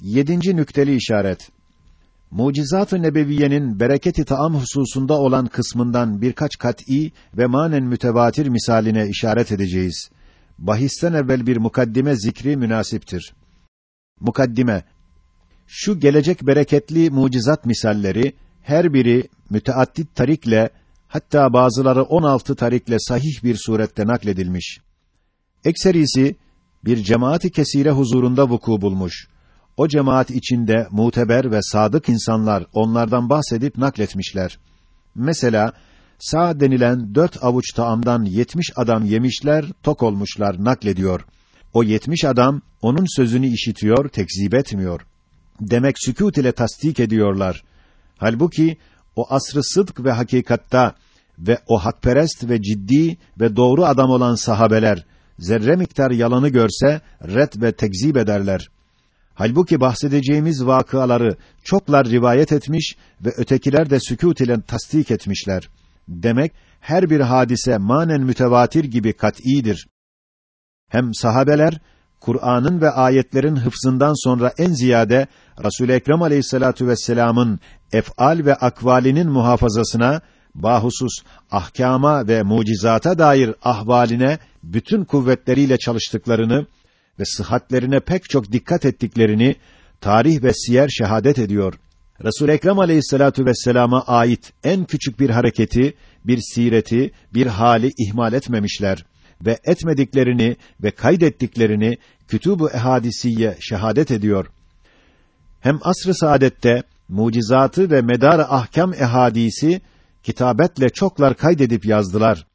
Yedinci nükteli işaret. Mucizat-ı nebeviyenin bereketi taam hususunda olan kısmından birkaç kat'î ve manen mütevatir misaline işaret edeceğiz. Bahisten evvel bir mukaddime zikri münasiptir. Mukaddime Şu gelecek bereketli mucizat misalleri her biri müteaddit tarikle hatta bazıları 16 tarikle sahih bir surette nakledilmiş. Ekserisi bir cemaati kesire huzurunda vuku bulmuş. O cemaat içinde muteber ve sadık insanlar onlardan bahsedip nakletmişler. Mesela sağ denilen dört avuç taamdan yetmiş adam yemişler, tok olmuşlar naklediyor. O yetmiş adam onun sözünü işitiyor, tekzip etmiyor. Demek sükût ile tasdik ediyorlar. Halbuki o asrı sıdk ve hakikatta ve o hakperest ve ciddi ve doğru adam olan sahabeler zerre miktar yalanı görse red ve tekzip ederler. Halbuki bahsedeceğimiz vakıaları çoklar rivayet etmiş ve ötekiler de sükût ile tasdik etmişler. Demek her bir hadise manen mütevatir gibi kat'îdir. Hem sahabeler Kur'an'ın ve ayetlerin hıfzından sonra en ziyade Resul Ekrem Aleyhissalatu vesselam'ın ef'al ve akvalinin muhafazasına bahusus ahkama ve mucizata dair ahvaline bütün kuvvetleriyle çalıştıklarını ve sıhhatlerine pek çok dikkat ettiklerini tarih ve siyer şehadet ediyor. Resul Ekrem Aleyhissalatu vesselama ait en küçük bir hareketi, bir sireti, bir hali ihmal etmemişler ve etmediklerini ve kaydettiklerini kütûb-u ehadisiye şehadet ediyor. Hem asr-ı saadette mucizatı ve medar ahkam ehadisi kitabetle çoklar kaydedip yazdılar.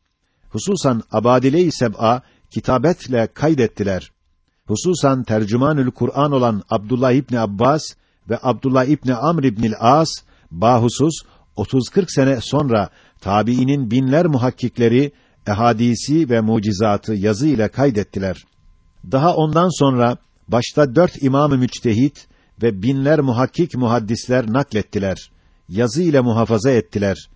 Hususan Abadile-i Seb'a kitabetle kaydettiler. Hususan tercümanül Kur'an olan Abdullah İbni Abbas ve Abdullah İbni Amr İbnil As bahusus 30-40 sene sonra tabiinin binler muhakkikleri ehadisi ve mucizatı yazı ile kaydettiler. Daha ondan sonra başta dört imam-ı müçtehit ve binler muhakkik muhaddisler naklettiler. Yazı ile muhafaza ettiler.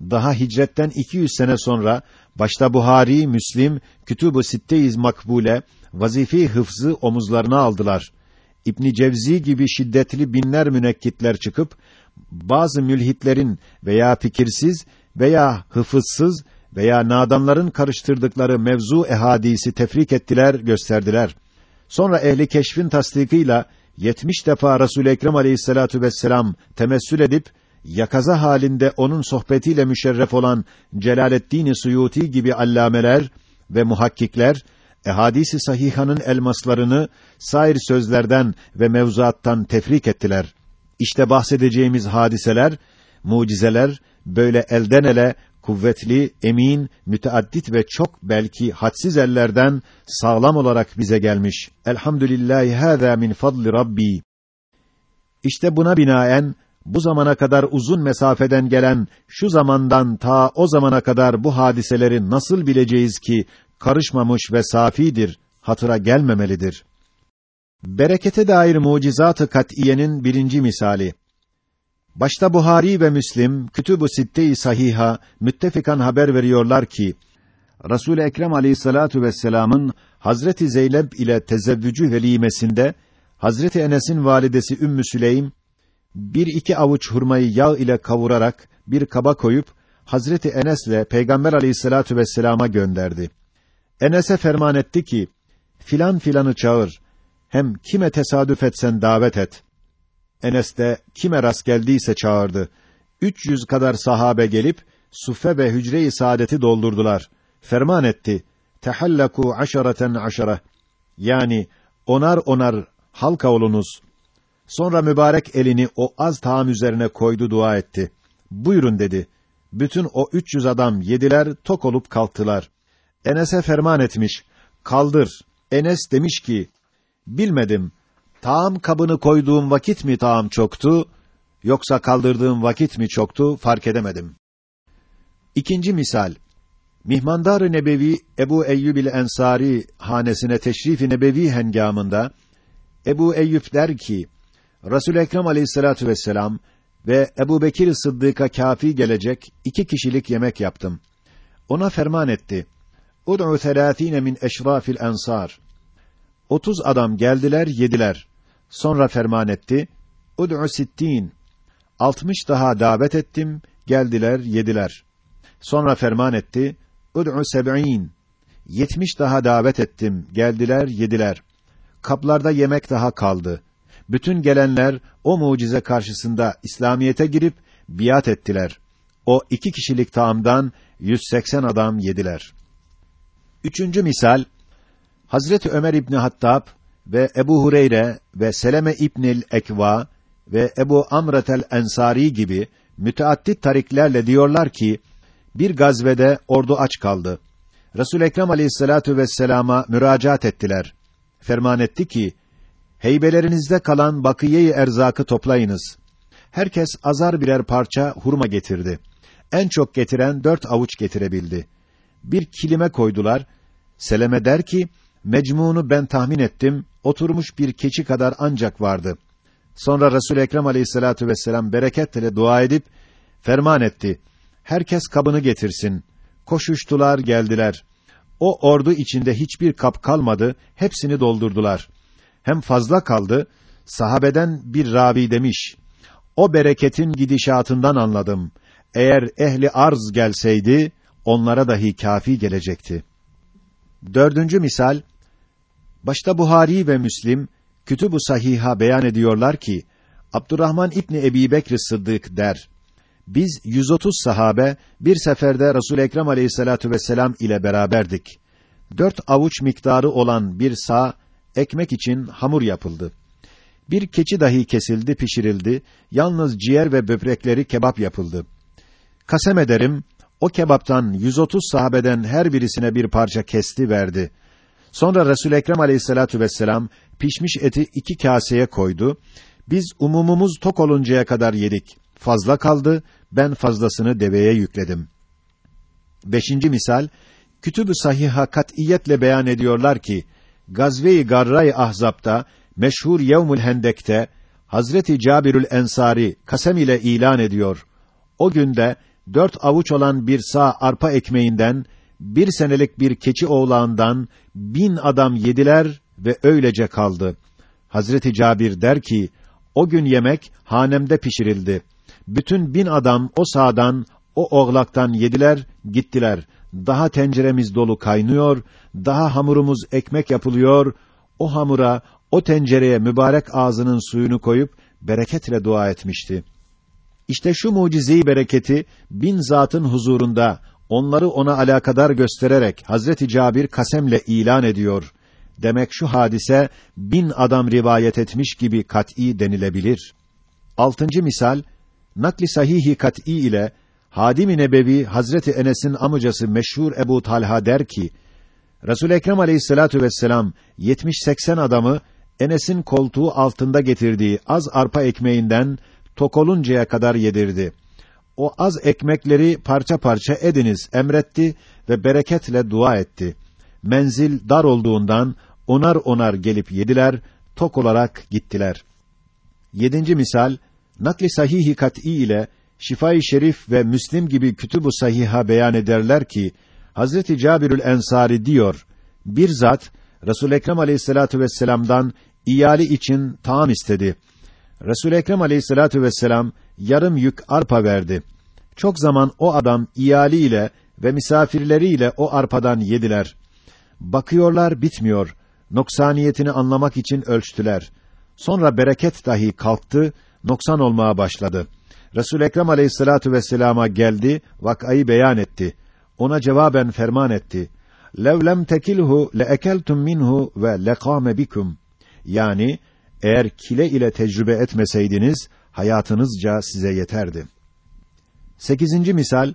Daha hicretten 200 sene sonra başta Buhari, Müslim, Kütüb-ü Sitte-iz Makbule vazife hıfzı omuzlarına aldılar. İbn Cevzi gibi şiddetli binler münekkitler çıkıp bazı mülhitlerin veya fikirsiz veya hıfızsız veya nadanların karıştırdıkları mevzu ehadisi tefrik ettiler, gösterdiler. Sonra ehli keşfin tasdikıyla 70 defa Resul Ekrem Aleyhissalatu vesselam temessül edip yakaza halinde onun sohbetiyle müşerref olan Celaleddin Suyuti gibi allameler ve muhakkikler ehadisi sahihanın elmaslarını sair sözlerden ve mevzuattan tefrik ettiler. İşte bahsedeceğimiz hadiseler, mucizeler böyle elden ele kuvvetli, emin, müteaddit ve çok belki hadsiz ellerden sağlam olarak bize gelmiş. Elhamdülillahi hâzâ min fadli rabbi. İşte buna binaen bu zamana kadar uzun mesafeden gelen şu zamandan ta o zamana kadar bu hadiseleri nasıl bileceğiz ki karışmamış ve safidir, hatıra gelmemelidir. Berekete dair mucizat-ı kat'iyenin birinci misali. Başta Buhari ve Müslim, Kütüb-ü Sitte-i Sahiha müttefikan haber veriyorlar ki Resul Ekrem Aleyhissalatu vesselam'ın Hazreti Zeynep ile tezevvücü velimesinde Hazreti Enes'in validesi Ümmü Süleym bir iki avuç hurmayı yağ ile kavurarak bir kaba koyup Hazreti Enes'le Peygamber Aleyhissalatu vesselama gönderdi. Enes'e ferman etti ki filan filanı çağır. Hem kime tesadüf etsen davet et. Enes de kime rast geldiyse çağırdı. 300 kadar sahabe gelip suffe ve hücre-i saadeti doldurdular. Ferman etti. Tehallaku aşaraten aşara. Yani onar onar halka olunuz. Sonra mübarek elini o az taam üzerine koydu dua etti. Buyurun dedi. Bütün o 300 adam yediler, tok olup kalktılar. Enes'e ferman etmiş. Kaldır. Enes demiş ki, bilmedim. Taam kabını koyduğum vakit mi taam çoktu, yoksa kaldırdığım vakit mi çoktu, fark edemedim. İkinci misal. Mihmandar-ı Nebevi Ebu Eyyubil Ensari hanesine teşrif-i nebevi hengamında Ebu Eyyub der ki: Resul Ekrem Aleyhissalatu vesselam ve Ebu Bekir Sıddık'a kafi gelecek iki kişilik yemek yaptım. Ona ferman etti. Ud'u selâthîne min eşrafil ensar. Otuz adam geldiler, yediler. Sonra ferman etti. Ud'u sittin. Altmış daha davet ettim. Geldiler, yediler. Sonra ferman etti. Ud'u seb'in. Yetmiş daha davet ettim. Geldiler, yediler. Kaplarda yemek daha kaldı. Bütün gelenler o mucize karşısında İslamiyete girip biat ettiler. O iki kişilik taamdan 180 adam yediler. Üçüncü misal, Hazreti Ömer İbni Hattab ve Ebu Hureyre ve Seleme İbnil Ekva ve Ebu Amretel Ensari gibi müteaddit tariklerle diyorlar ki, bir gazvede ordu aç kaldı. Resul Ekrem Aleyhissalatu vesselam'a müracaat ettiler. Ferman etti ki: Heybelerinizde kalan bakiye-i erzakı toplayınız. Herkes azar birer parça hurma getirdi. En çok getiren dört avuç getirebildi. Bir kilime koydular. Seleme der ki, mecmunu ben tahmin ettim, oturmuş bir keçi kadar ancak vardı. Sonra Resul Ekrem Aleyhissalatu vesselam bereketle dua edip ferman etti. Herkes kabını getirsin. Koşuştular, geldiler. O ordu içinde hiçbir kap kalmadı, hepsini doldurdular. Hem fazla kaldı, sahabeden bir ravi demiş, o bereketin gidişatından anladım. Eğer ehli arz gelseydi, onlara dahi kafi gelecekti. Dördüncü misal, başta Buhari ve Müslim, Kütüb-ü Sahih'a beyan ediyorlar ki, Abdurrahman İbni Ebi Bekr Sıddık der, biz 130 sahabe bir seferde Resul Ekrem Aleyhissalatu vesselam ile beraberdik. Dört avuç miktarı olan bir sağ ekmek için hamur yapıldı. Bir keçi dahi kesildi, pişirildi. Yalnız ciğer ve böbrekleri kebap yapıldı. Kasem ederim, o kebaptan 130 sahabeden her birisine bir parça kesti verdi. Sonra Resul Ekrem Aleyhissalatu vesselam pişmiş eti iki kaseye koydu. Biz umumumuz tok oluncaya kadar yedik. Fazla kaldı, ben fazlasını deveye yükledim. Beşinci misal, Kütüb-ü Sahih'a katiyetle beyan ediyorlar ki, Gazve-i Garra-i Ahzab'da, meşhur Yevmül Hendek'te, Hazreti Cabirül Ensari kasem ile ilan ediyor. O günde dört avuç olan bir sağ arpa ekmeğinden, bir senelik bir keçi oğlağından bin adam yediler ve öylece kaldı. Hazreti Cabir der ki, o gün yemek hanemde pişirildi. Bütün bin adam o sağdan, o oğlaktan yediler, gittiler. Daha tenceremiz dolu kaynıyor, daha hamurumuz ekmek yapılıyor, o hamura, o tencereye mübarek ağzının suyunu koyup, bereketle dua etmişti. İşte şu mucizeyi bereketi, bin zatın huzurunda, onları ona alakadar göstererek, Hazreti Cabir kasemle ilan ediyor. Demek şu hadise, bin adam rivayet etmiş gibi kat'î denilebilir. Altıncı misal, nakli sahihi kat'î ile, Hadim-i Nebevi Hazreti Enes'in amcası meşhur Ebu Talha der ki Resul Ekrem Aleyhissalatu vesselam 70-80 adamı Enes'in koltuğu altında getirdiği az arpa ekmeğinden tok oluncaya kadar yedirdi. O az ekmekleri parça parça ediniz emretti ve bereketle dua etti. Menzil dar olduğundan onar onar gelip yediler, tok olarak gittiler. Yedinci misal, nakli sahihi kat'î ile Şifai Şerif ve Müslim gibi kütüb-ü sahiha beyan ederler ki Hazreti Cabirül Ensari diyor: Bir zat Resul Ekrem Aleyhissalatu vesselam'dan iyali için taam istedi. Resul Ekrem Aleyhissalatu vesselam yarım yük arpa verdi. Çok zaman o adam iyaliyle ve misafirleriyle o arpadan yediler. Bakıyorlar bitmiyor. Noksaniyetini anlamak için ölçtüler. Sonra bereket dahi kalktı, noksan olmaya başladı. Resul Ekrem Aleyhissalatu vesselama geldi, vakayı beyan etti. Ona cevaben ferman etti. Lev lem tekilhu le ekeltum minhu ve lekame bikum. Yani eğer kile ile tecrübe etmeseydiniz hayatınızca size yeterdi. Sekizinci misal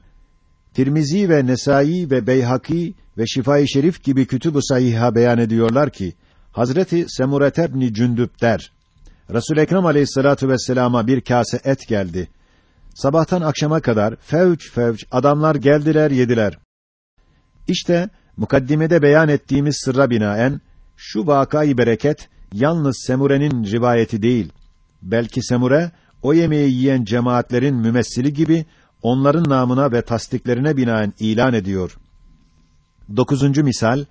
Tirmizi ve Nesai ve Beyhaki ve Şifai Şerif gibi kütüb-ü sahiha beyan ediyorlar ki Hazreti Semuret ibn Cündüb der. Resul Ekrem Aleyhissalatu vesselama bir kase et geldi. Sabahtan akşama kadar fevç fevç adamlar geldiler yediler. İşte mukaddimede beyan ettiğimiz sırra binaen şu vakayı bereket yalnız Semure'nin rivayeti değil. Belki Semure o yemeği yiyen cemaatlerin mümessili gibi onların namına ve tasdiklerine binaen ilan ediyor. Dokuzuncu misal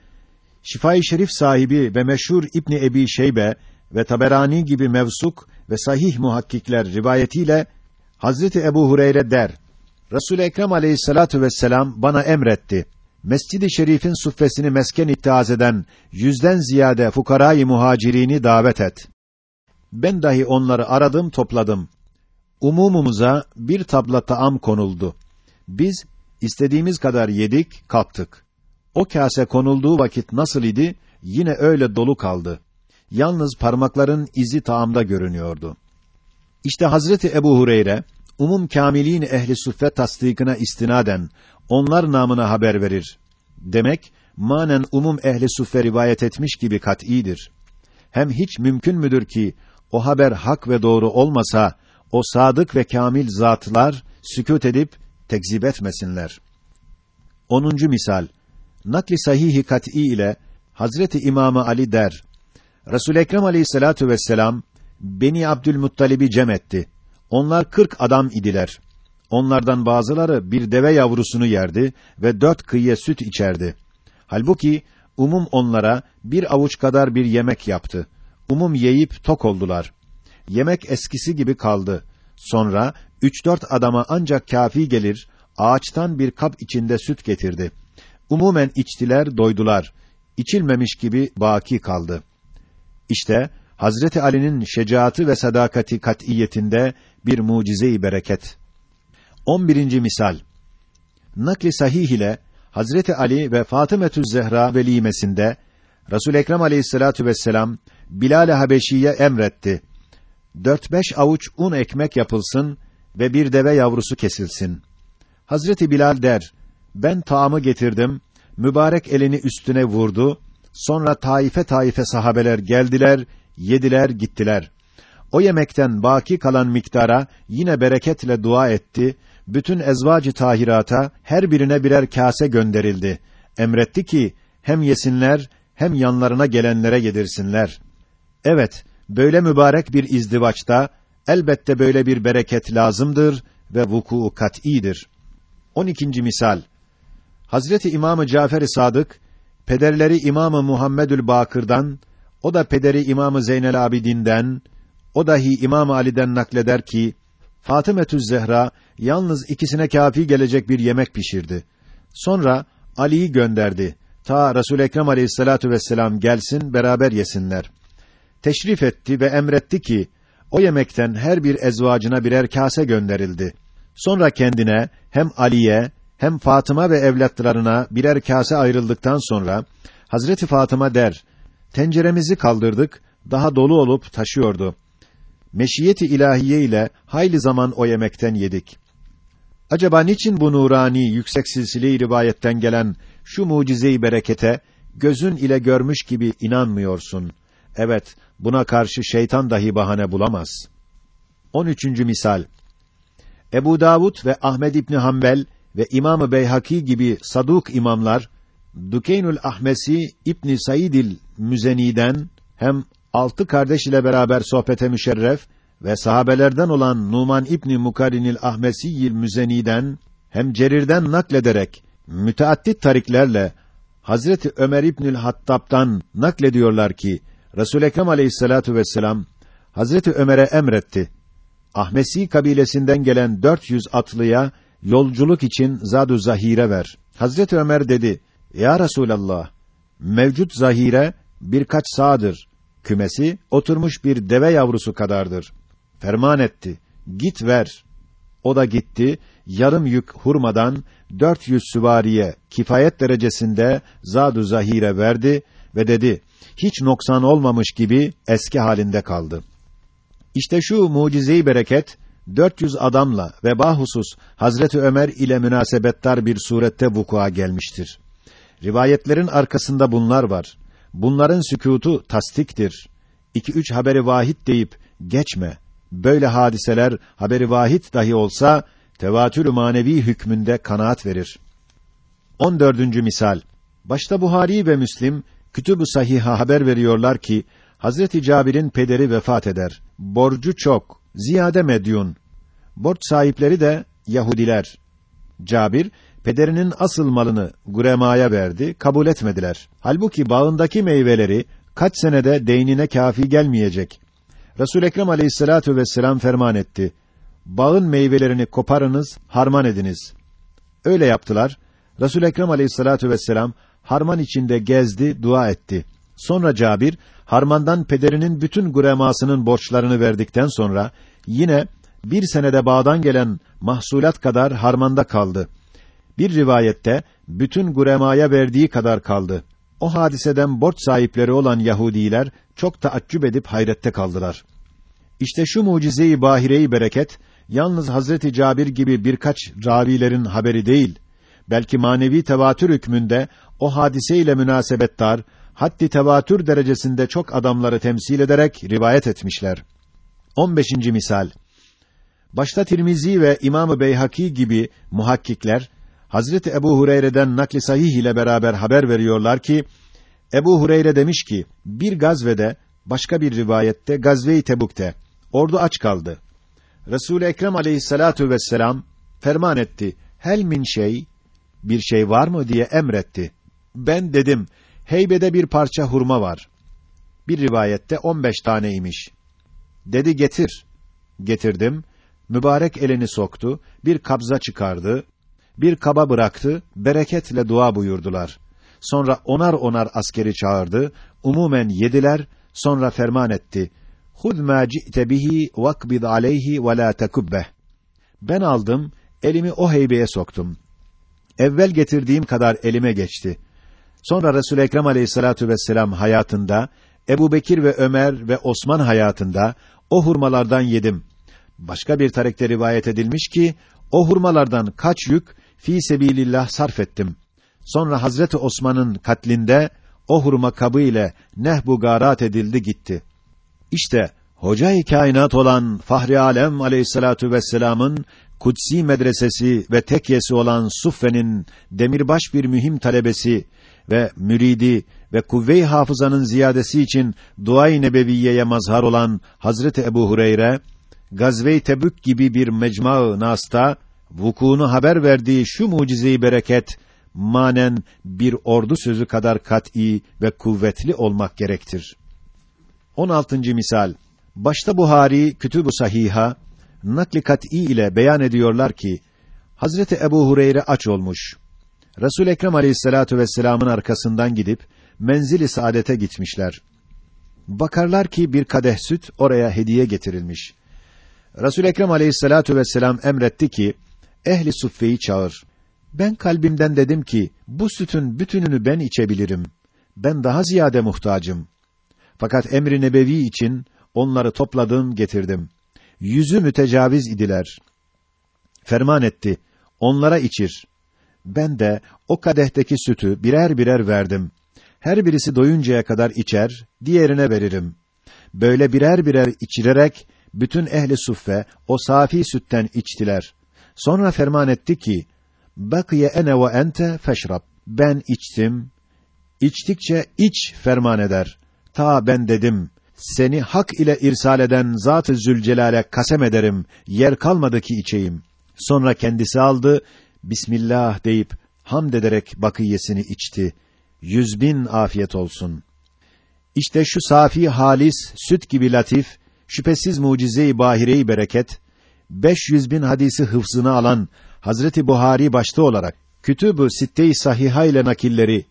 Şifai Şerif sahibi ve meşhur İbni Ebi Şeybe ve Taberani gibi mevsuk ve sahih muhakkikler rivayetiyle Hazreti Ebu Hureyre der: Resul Ekrem Aleyhissalatu vesselam bana emretti. Mescid-i Şerif'in suffesini mesken ittihaz eden yüzden ziyade fukarayı muhacirini davet et. Ben dahi onları aradım, topladım. Umumumuza bir tabla taam konuldu. Biz istediğimiz kadar yedik, kalktık. O kase konulduğu vakit nasıl idi? Yine öyle dolu kaldı. Yalnız parmakların izi taamda görünüyordu. İşte Hazreti Ebu Hureyre umum kamilin ehli suffe tasdikine istinaden onlar namına haber verir. Demek manen umum ehli suffe rivayet etmiş gibi kat'idir. Hem hiç mümkün müdür ki o haber hak ve doğru olmasa o sadık ve kamil zatlar sükût edip tekzip etmesinler. 10. misal Nakli sahihi kat'î ile Hazreti İmamı Ali der: Resul Ekrem Aleyhissalatu vesselam Beni Abdülmuttalib'i cem etti. Onlar kırk adam idiler. Onlardan bazıları bir deve yavrusunu yerdi ve dört kıyıya süt içerdi. Halbuki umum onlara bir avuç kadar bir yemek yaptı. Umum yiyip tok oldular. Yemek eskisi gibi kaldı. Sonra üç dört adama ancak kafi gelir, ağaçtan bir kap içinde süt getirdi. Umumen içtiler, doydular. İçilmemiş gibi baki kaldı. İşte Hazreti Ali'nin şecaatı ve sadakati kat'iyetinde bir mucize-i bereket. 11. misal. Nakli sahih ile Hazreti Ali ve Fatımetü Zehra velimesinde Resul Ekrem Aleyhissalatu vesselam Bilal Habeşi'ye emretti. Dört beş avuç un ekmek yapılsın ve bir deve yavrusu kesilsin. Hazreti Bilal der: Ben taamı getirdim. Mübarek elini üstüne vurdu. Sonra taife taife sahabeler geldiler, yediler, gittiler. O yemekten baki kalan miktara yine bereketle dua etti. Bütün ezvacı tahirata her birine birer kase gönderildi. Emretti ki hem yesinler hem yanlarına gelenlere yedirsinler. Evet, böyle mübarek bir izdivaçta elbette böyle bir bereket lazımdır ve vuku kat'idir. 12. misal. Hazreti İmamı Cafer-i Sadık pederleri İmamı Muhammedül Bakır'dan, o da pederi İmamı Zeynel Abidin'den, o dahi İmam Ali'den nakleder ki Fatımetü Zehra yalnız ikisine kafi gelecek bir yemek pişirdi. Sonra Ali'yi gönderdi. Ta Resul Ekrem Aleyhissalatu vesselam gelsin beraber yesinler. Teşrif etti ve emretti ki o yemekten her bir ezvacına birer kase gönderildi. Sonra kendine hem Ali'ye hem Fatıma ve evlatlarına birer kase ayrıldıktan sonra Hazreti Fatıma der: Tenceremizi kaldırdık, daha dolu olup taşıyordu. Meşiyeti ilahiye ile hayli zaman o yemekten yedik. Acaba niçin bu nurani yüksek silsile-i rivayetten gelen şu mucize-i berekete gözün ile görmüş gibi inanmıyorsun? Evet, buna karşı şeytan dahi bahane bulamaz. 13. misal. Ebu Davud ve Ahmed İbni Hanbel ve İmam-ı Beyhaki gibi saduk imamlar Dukeynül Ahmesi İbn Saidil Müzeni'den hem altı kardeş ile beraber sohbete müşerref ve sahabelerden olan Numan İbni Mukarinil Ahmesiyil Müzeni'den hem Cerir'den naklederek müteaddit tariklerle Hazreti Ömer İbnül Hattab'dan naklediyorlar ki Resul Ekrem Aleyhissalatu vesselam Hazreti Ömer'e emretti. Ahmesi kabilesinden gelen 400 atlıya yolculuk için zadu zahire ver. Hazreti Ömer dedi: "Ya Resulallah, mevcut zahire birkaç sağdır. Kümesi oturmuş bir deve yavrusu kadardır." Ferman etti. "Git ver." O da gitti. Yarım yük hurmadan 400 süvariye kifayet derecesinde zadu zahire verdi ve dedi: "Hiç noksan olmamış gibi eski halinde kaldı." İşte şu mucize-i bereket 400 adamla ve bahusus Hazreti Ömer ile münasebettar bir surette vukua gelmiştir. Rivayetlerin arkasında bunlar var. Bunların sükutu tasdiktir. İki üç haberi vahid deyip geçme. Böyle hadiseler haberi vahid dahi olsa tevatür manevi hükmünde kanaat verir. 14. misal. Başta Buhari ve Müslim kütüb-ü sahiha haber veriyorlar ki Hazreti Cabir'in pederi vefat eder. Borcu çok, ziyade medyun. Borç sahipleri de Yahudiler. Cabir pederinin asıl malını guremaya verdi, kabul etmediler. Halbuki bağındaki meyveleri kaç senede deynine kafi gelmeyecek. Resul Ekrem Aleyhissalatu vesselam ferman etti. Bağın meyvelerini koparınız, harman ediniz. Öyle yaptılar. Resul Ekrem Aleyhissalatu vesselam harman içinde gezdi, dua etti. Sonra Cabir harmandan pederinin bütün guremasının borçlarını verdikten sonra yine bir senede bağdan gelen mahsulat kadar harmanda kaldı. Bir rivayette bütün guremaya verdiği kadar kaldı. O hadiseden borç sahipleri olan Yahudiler çok taaccüp edip hayrette kaldılar. İşte şu mucize-i bahire-i bereket yalnız Hazreti Cabir gibi birkaç ravilerin haberi değil, belki manevi tevatür hükmünde o hadise ile münasebettar, haddi tevatür derecesinde çok adamları temsil ederek rivayet etmişler. 15. misal Başta Tirmizi ve İmam-ı Beyhaki gibi muhakkikler Hazreti Ebu Hureyre'den nakli sahih ile beraber haber veriyorlar ki Ebu Hureyre demiş ki bir gazvede başka bir rivayette Gazve-i Tebuk'te ordu aç kaldı. Resul Ekrem Aleyhissalatu vesselam ferman etti. Hel min şey bir şey var mı diye emretti. Ben dedim heybede bir parça hurma var. Bir rivayette on beş taneymiş. Dedi getir. Getirdim. Mübarek elini soktu, bir kabza çıkardı, bir kaba bıraktı, bereketle dua buyurdular. Sonra onar onar askeri çağırdı, umumen yediler, sonra ferman etti. Hud ma ci'te bihi vakbid aleyhi ve. Ben aldım, elimi o heybeye soktum. Evvel getirdiğim kadar elime geçti. Sonra Resul Ekrem Aleyhissalatu vesselam hayatında, Ebu Bekir ve Ömer ve Osman hayatında o hurmalardan yedim. Başka bir tarekte rivayet edilmiş ki o hurmalardan kaç yük fi sebilillah sarf ettim. Sonra Hazreti Osman'ın katlinde o hurma kabı ile nehbu garat edildi gitti. İşte hoca-i kainat olan Fahri Alem Aleyhissalatu vesselam'ın kutsi medresesi ve tekyesi olan Suffe'nin demirbaş bir mühim talebesi ve müridi ve kuvve-i hafızanın ziyadesi için dua-i nebeviyeye mazhar olan Hazreti Ebu Hureyre Gazve-i Tebük gibi bir mecma-ı nasta vukuunu haber verdiği şu mucize-i bereket manen bir ordu sözü kadar kat'î ve kuvvetli olmak gerektir. 16. misal Başta Buhari Kütüb-ü Sahiha nakli kat'î ile beyan ediyorlar ki Hazreti Ebu Hureyre aç olmuş. Resul Ekrem Aleyhissalatu vesselam'ın arkasından gidip menzili saadete gitmişler. Bakarlar ki bir kadeh süt oraya hediye getirilmiş. Resul Ekrem Aleyhissalatu vesselam emretti ki ehli suffeyi çağır. Ben kalbimden dedim ki bu sütün bütününü ben içebilirim. Ben daha ziyade muhtacım. Fakat emri nebevi için onları topladım, getirdim. Yüzü mütecaviz idiler. Ferman etti. Onlara içir. Ben de o kadehteki sütü birer birer verdim. Her birisi doyuncaya kadar içer, diğerine veririm. Böyle birer birer içirerek bütün ehli suffe o safi sütten içtiler. Sonra ferman etti ki: "Bakiye ene ve ente feşrab." Ben içtim. İçtikçe iç ferman eder. Ta ben dedim: "Seni hak ile irsal eden Zat-ı Zülcelal'e kasem ederim. Yer kalmadı ki içeyim." Sonra kendisi aldı, Bismillah deyip hamd ederek bakiyesini içti. Yüz bin afiyet olsun. İşte şu safi halis, süt gibi latif, şüphesiz mucize-i bahire-i bereket, 500 bin hadisi hıfzına alan Hazreti Buhari başta olarak Kütüb-ü Sitte-i Sahiha ile nakilleri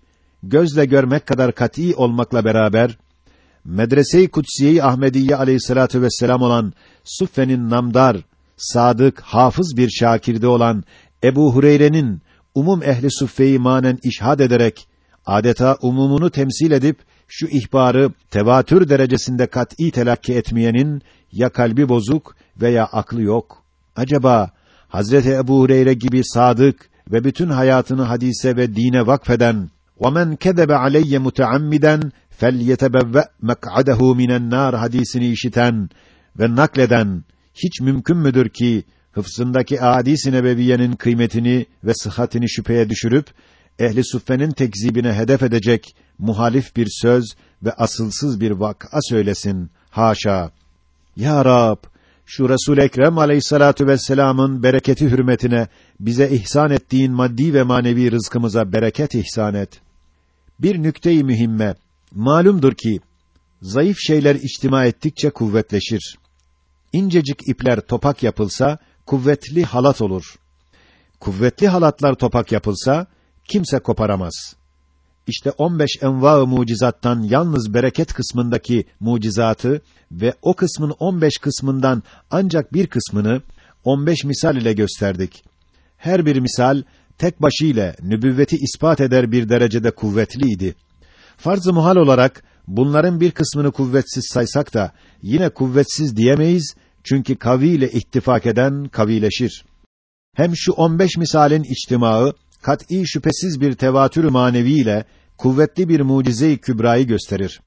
gözle görmek kadar kat'î olmakla beraber Medrese-i Kutsiye-i Ahmediye Aleyhissalatu vesselam olan Suffe'nin namdar, sadık, hafız bir şakirde olan Ebu Hureyre'nin umum ehli suffeyi manen işhad ederek adeta umumunu temsil edip şu ihbarı tevatür derecesinde kat'î telakki etmeyenin ya kalbi bozuk veya aklı yok. Acaba Hazreti Ebu Hureyre gibi sadık ve bütün hayatını hadise ve dine vakfeden وَمَنْ كَذَبَ عَلَيَّ مُتَعَمِّدًا فَلْيَتَبَوَّأْ مَقْعَدَهُ مِنَ النَّارِ hadisini işiten ve nakleden hiç mümkün müdür ki hıfzındaki hadis-i nebeviyenin kıymetini ve sıhhatini şüpheye düşürüp ehli suffenin tekzibine hedef edecek muhalif bir söz ve asılsız bir vak'a söylesin. Haşa. Ya Rab, şu Resul Ekrem Aleyhissalatu vesselam'ın bereketi hürmetine bize ihsan ettiğin maddi ve manevi rızkımıza bereket ihsan et. Bir nükte-i mühimme. Malumdur ki Zayıf şeyler içtima ettikçe kuvvetleşir. İncecik ipler topak yapılsa, kuvvetli halat olur. Kuvvetli halatlar topak yapılsa, kimse koparamaz. İşte 15 enva-ı mucizattan yalnız bereket kısmındaki mucizatı ve o kısmın 15 kısmından ancak bir kısmını 15 misal ile gösterdik. Her bir misal tek başıyla nübüvveti ispat eder bir derecede kuvvetliydi. Farz-ı muhal olarak bunların bir kısmını kuvvetsiz saysak da yine kuvvetsiz diyemeyiz çünkü kavi ile ittifak eden kavileşir. Hem şu 15 misalin içtimaı kat'î şüphesiz bir tevatür manevi ile kuvvetli bir mucize-i kübrayı gösterir.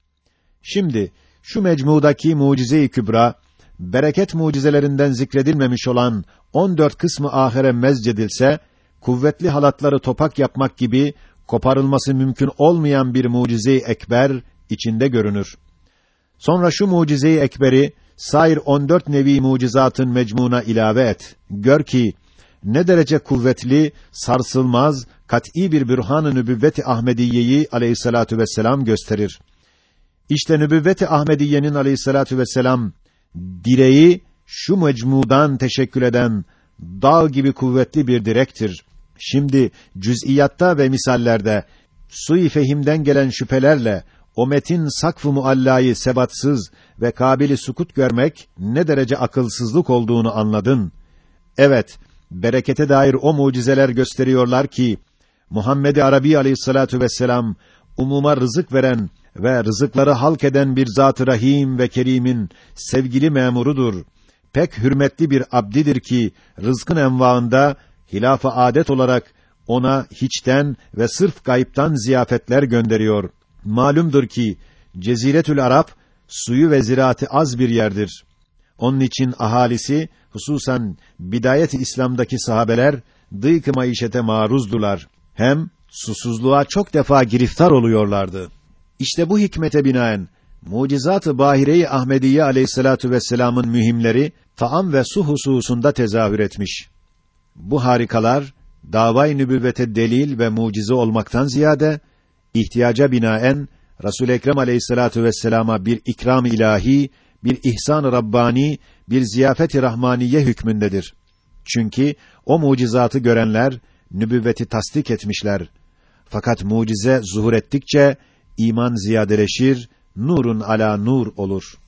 Şimdi şu mecmudaki mucize-i kübra bereket mucizelerinden zikredilmemiş olan 14 kısmı ahire mezcedilse kuvvetli halatları topak yapmak gibi koparılması mümkün olmayan bir mucize-i ekber içinde görünür. Sonra şu mucize-i ekberi sair 14 nevi mucizatın mecmuna ilave et. Gör ki ne derece kuvvetli, sarsılmaz, kat'î bir bürhan-ı nübüvvet-i Ahmediyeyi aleyhissalatu vesselam gösterir. İşte nübüvvet-i Ahmediyenin aleyhissalatu vesselam direği şu mecmudan teşekkül eden dağ gibi kuvvetli bir direktir. Şimdi cüz'iyatta ve misallerde sui fehimden gelen şüphelerle o metin sakf-ı muallayı sebatsız ve kabili sukut görmek ne derece akılsızlık olduğunu anladın. Evet, berekete dair o mucizeler gösteriyorlar ki Muhammed Arabi Aleyhissalatu vesselam umuma rızık veren ve rızıkları halk eden bir zat-ı rahim ve kerimin sevgili memurudur. Pek hürmetli bir abdidir ki rızkın envaında hilaf-ı adet olarak ona hiçten ve sırf gayiptan ziyafetler gönderiyor. Malumdur ki Ceziretül Arap suyu ve ziraatı az bir yerdir. Onun için ahalisi hususan bidayet-i İslam'daki sahabeler dıйk-ı maişete maruzdular. Hem susuzluğa çok defa giriftar oluyorlardı. İşte bu hikmete binaen mucizat-ı bahire-i Ahmediye Aleyhissalatu vesselam'ın mühimleri taam ve su hususunda tezahür etmiş. Bu harikalar davay nübüvvete delil ve mucize olmaktan ziyade ihtiyaca binaen Resul Ekrem Aleyhissalatu vesselama bir ikram ilahi, bir ihsan rabbani, bir ziyafet-i rahmaniye hükmündedir. Çünkü o mucizatı görenler nübüvveti tasdik etmişler. Fakat mucize zuhur ettikçe iman ziyadeleşir, nurun ala nur olur.